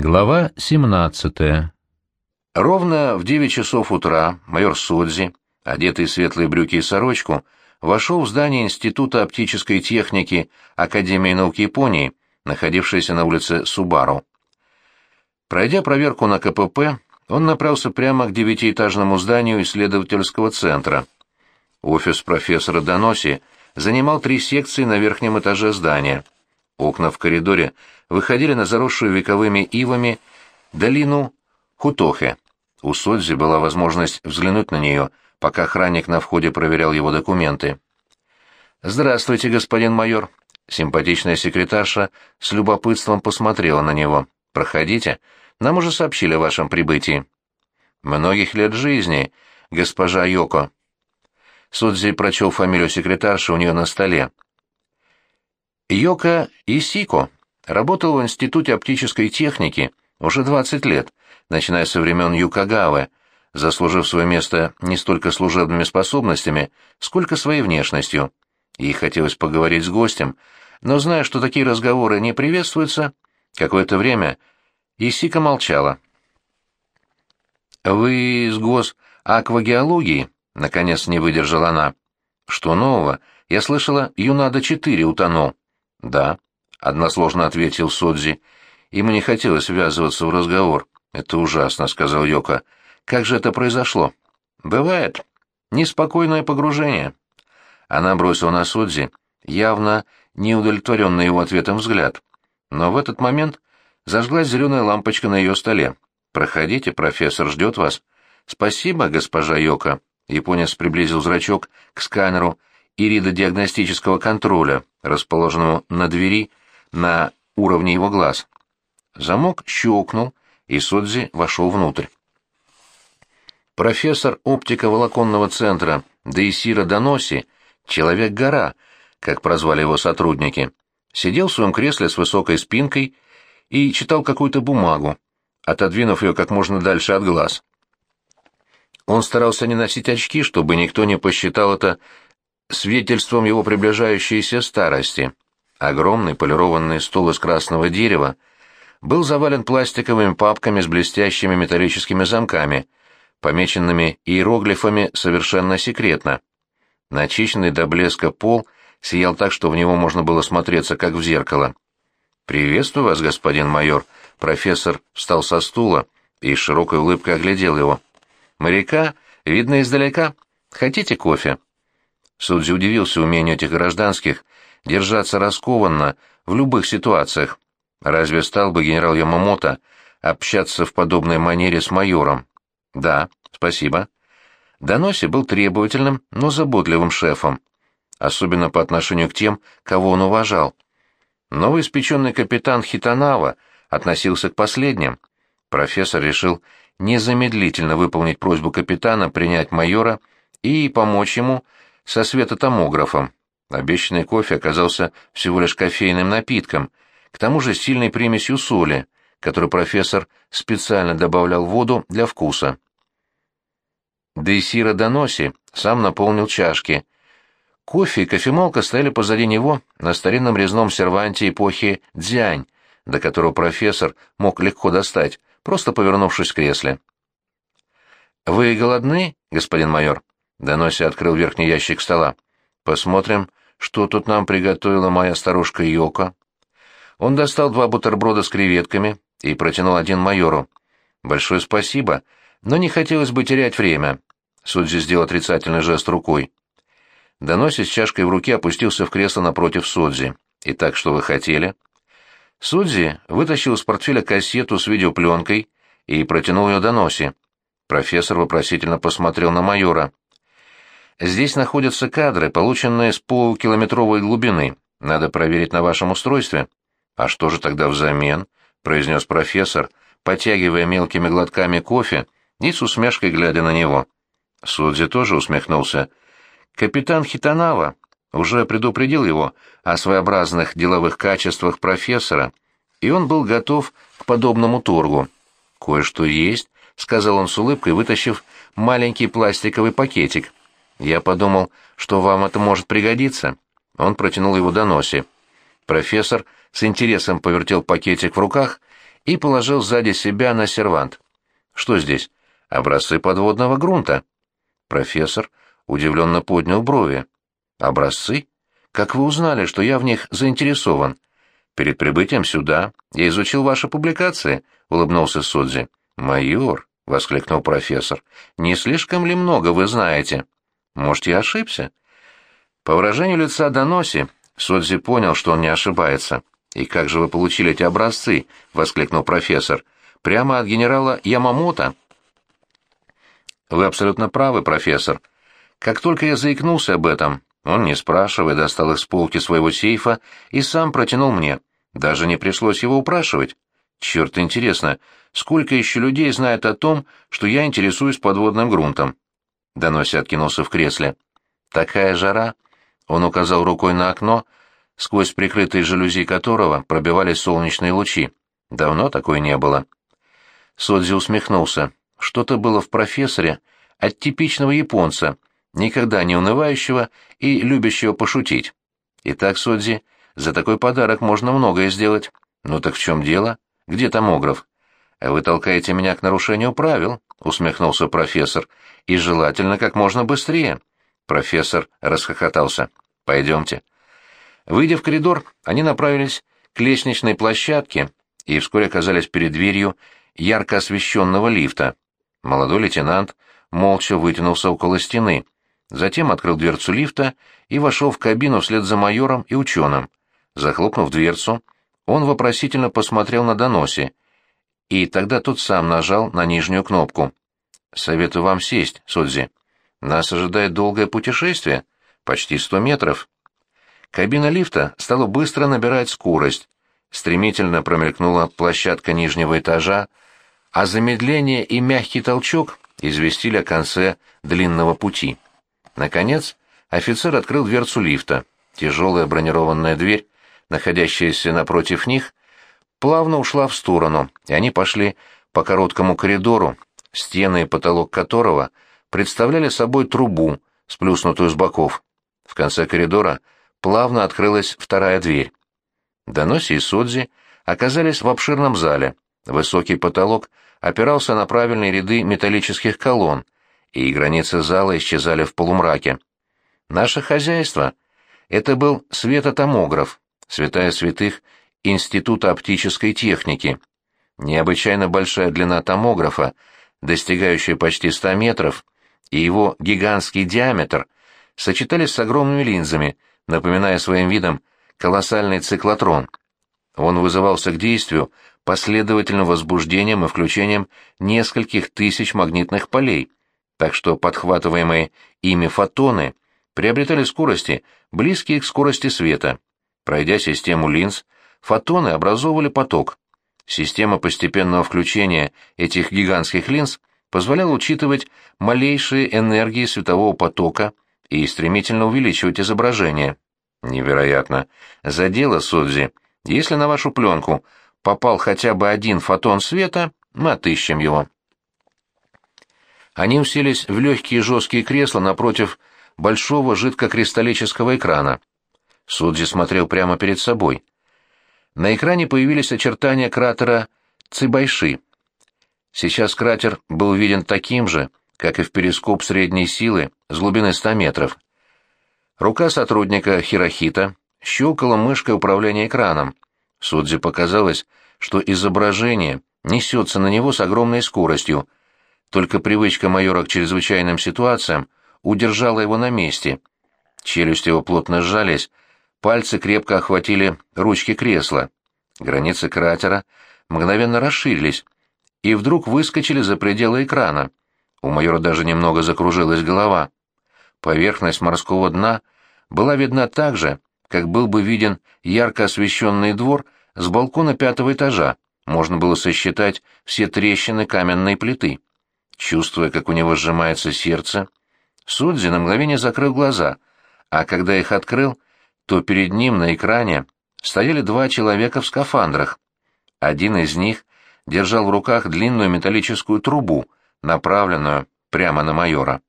Глава 17 Ровно в 9 часов утра майор Содзи, одетый в светлые брюки и сорочку, вошел в здание Института оптической техники Академии наук Японии, находившееся на улице Субару. Пройдя проверку на КПП, он направился прямо к девятиэтажному зданию исследовательского центра. Офис профессора Доноси занимал три секции на верхнем этаже здания. Окна в коридоре выходили на заросшую вековыми ивами долину Хутохе. У Содзи была возможность взглянуть на нее, пока охранник на входе проверял его документы. «Здравствуйте, господин майор». Симпатичная секретарша с любопытством посмотрела на него. «Проходите. Нам уже сообщили о вашем прибытии». «Многих лет жизни, госпожа Йоко». Судзи прочел фамилию секретарши у нее на столе. Йока Исико работал в Институте оптической техники уже 20 лет, начиная со времен Юкагавы, заслужив свое место не столько служебными способностями, сколько своей внешностью. Ей хотелось поговорить с гостем, но, зная, что такие разговоры не приветствуются, какое-то время Исика молчала. «Вы из гос аквагеологии?» — наконец не выдержала она. «Что нового? Я слышала, Юнада-4 утонул». «Да», — односложно ответил Содзи. Ему не хотелось ввязываться в разговор. «Это ужасно», — сказал Йока. «Как же это произошло?» «Бывает. Неспокойное погружение». Она бросила на Содзи, явно неудовлетворенный его ответом взгляд. Но в этот момент зажглась зеленая лампочка на ее столе. «Проходите, профессор ждет вас». «Спасибо, госпожа Йока». Японец приблизил зрачок к сканеру иридодиагностического контроля, расположенному на двери на уровне его глаз. Замок щелкнул, и Содзи вошел внутрь. Профессор оптико-волоконного центра Дейсира Доноси, «Человек-гора», как прозвали его сотрудники, сидел в своем кресле с высокой спинкой и читал какую-то бумагу, отодвинув ее как можно дальше от глаз. Он старался не носить очки, чтобы никто не посчитал это свидетельством его приближающейся старости. Огромный полированный стол из красного дерева был завален пластиковыми папками с блестящими металлическими замками, помеченными иероглифами совершенно секретно. Начищенный до блеска пол сиял так, что в него можно было смотреться, как в зеркало. «Приветствую вас, господин майор», — профессор встал со стула и с широкой улыбкой оглядел его. «Моряка видно издалека. Хотите кофе?» Судзи удивился умению этих гражданских держаться раскованно в любых ситуациях. Разве стал бы генерал Ямамото общаться в подобной манере с майором? Да, спасибо. Доноси был требовательным, но заботливым шефом, особенно по отношению к тем, кого он уважал. Новоиспеченный капитан Хитанава относился к последним. Профессор решил незамедлительно выполнить просьбу капитана принять майора и помочь ему со светотомографом. Обещанный кофе оказался всего лишь кофейным напитком, к тому же сильной примесью соли, которую профессор специально добавлял в воду для вкуса. Дейсира Доноси сам наполнил чашки. Кофе и кофемолка стояли позади него на старинном резном серванте эпохи Дзянь, до которого профессор мог легко достать, просто повернувшись в кресле. «Вы голодны, господин майор?» Доноси открыл верхний ящик стола. «Посмотрим, что тут нам приготовила моя старушка Йоко». Он достал два бутерброда с креветками и протянул один майору. «Большое спасибо, но не хотелось бы терять время». Судзи сделал отрицательный жест рукой. Доноси с чашкой в руке опустился в кресло напротив Судзи. «Итак, что вы хотели?» Судзи вытащил из портфеля кассету с видеопленкой и протянул ее Доноси. Профессор вопросительно посмотрел на майора. Здесь находятся кадры, полученные с полукилометровой глубины. Надо проверить на вашем устройстве. А что же тогда взамен? произнес профессор, потягивая мелкими глотками кофе и с усмешкой глядя на него. Судзи тоже усмехнулся. Капитан Хитанава уже предупредил его о своеобразных деловых качествах профессора, и он был готов к подобному торгу. «Кое-что есть», — сказал он с улыбкой, вытащив маленький пластиковый пакетик — я подумал, что вам это может пригодиться. Он протянул его до носи. Профессор с интересом повертел пакетик в руках и положил сзади себя на сервант. Что здесь? Образцы подводного грунта. Профессор удивленно поднял брови. Образцы? Как вы узнали, что я в них заинтересован? Перед прибытием сюда я изучил ваши публикации, улыбнулся Судзи. Майор, воскликнул профессор, не слишком ли много вы знаете? Может, я ошибся? По выражению лица Доноси, Судзи понял, что он не ошибается. «И как же вы получили эти образцы?» — воскликнул профессор. «Прямо от генерала Ямамото?» «Вы абсолютно правы, профессор. Как только я заикнулся об этом, он, не спрашивая, достал их с полки своего сейфа и сам протянул мне. Даже не пришлось его упрашивать. Черт, интересно, сколько еще людей знает о том, что я интересуюсь подводным грунтом?» Доноси откинулся в кресле. «Такая жара!» Он указал рукой на окно, сквозь прикрытые жалюзи которого пробивались солнечные лучи. Давно такой не было. Содзи усмехнулся. Что-то было в профессоре от типичного японца, никогда не унывающего и любящего пошутить. Итак, Содзи, за такой подарок можно многое сделать. Ну так в чем дело? Где томограф? Вы толкаете меня к нарушению правил, усмехнулся профессор, и желательно как можно быстрее. Профессор расхохотался. Пойдемте. Выйдя в коридор, они направились к лестничной площадке и вскоре оказались перед дверью ярко освещенного лифта. Молодой лейтенант молча вытянулся около стены, затем открыл дверцу лифта и вошел в кабину вслед за майором и ученым. Захлопнув дверцу, он вопросительно посмотрел на доносе, и тогда тот сам нажал на нижнюю кнопку. «Советую вам сесть, Содзи. Нас ожидает долгое путешествие, почти сто метров». Кабина лифта стала быстро набирать скорость. Стремительно промелькнула площадка нижнего этажа, а замедление и мягкий толчок известили о конце длинного пути. Наконец, офицер открыл дверцу лифта. Тяжелая бронированная дверь, находящаяся напротив них, плавно ушла в сторону, и они пошли по короткому коридору, стены и потолок которого представляли собой трубу, сплюснутую с боков. В конце коридора — плавно открылась вторая дверь. Доноси и Содзи оказались в обширном зале. Высокий потолок опирался на правильные ряды металлических колонн, и границы зала исчезали в полумраке. Наше хозяйство — это был светотомограф, святая святых Института оптической техники. Необычайно большая длина томографа, достигающая почти 100 метров, и его гигантский диаметр сочетались с огромными линзами, напоминая своим видом колоссальный циклотрон. Он вызывался к действию последовательным возбуждением и включением нескольких тысяч магнитных полей, так что подхватываемые ими фотоны приобретали скорости, близкие к скорости света. Пройдя систему линз, фотоны образовывали поток. Система постепенного включения этих гигантских линз позволяла учитывать малейшие энергии светового потока и стремительно увеличивать изображение. Невероятно. За дело, Судзи. Если на вашу пленку попал хотя бы один фотон света, мы отыщем его. Они уселись в легкие жесткие кресла напротив большого жидкокристаллического экрана. Судзи смотрел прямо перед собой. На экране появились очертания кратера Цибайши. Сейчас кратер был виден таким же, как и в перископ средней силы с глубины 100 метров. Рука сотрудника Хирохита щелкала мышкой управления экраном. Судзи показалось, что изображение несется на него с огромной скоростью. Только привычка майора к чрезвычайным ситуациям удержала его на месте. Челюсти его плотно сжались, пальцы крепко охватили ручки кресла. Границы кратера мгновенно расширились и вдруг выскочили за пределы экрана. У майора даже немного закружилась голова. Поверхность морского дна была видна так же, как был бы виден ярко освещенный двор с балкона пятого этажа, можно было сосчитать все трещины каменной плиты. Чувствуя, как у него сжимается сердце, Судзи на мгновение закрыл глаза, а когда их открыл, то перед ним на экране стояли два человека в скафандрах. Один из них держал в руках длинную металлическую трубу, направленную прямо на майора.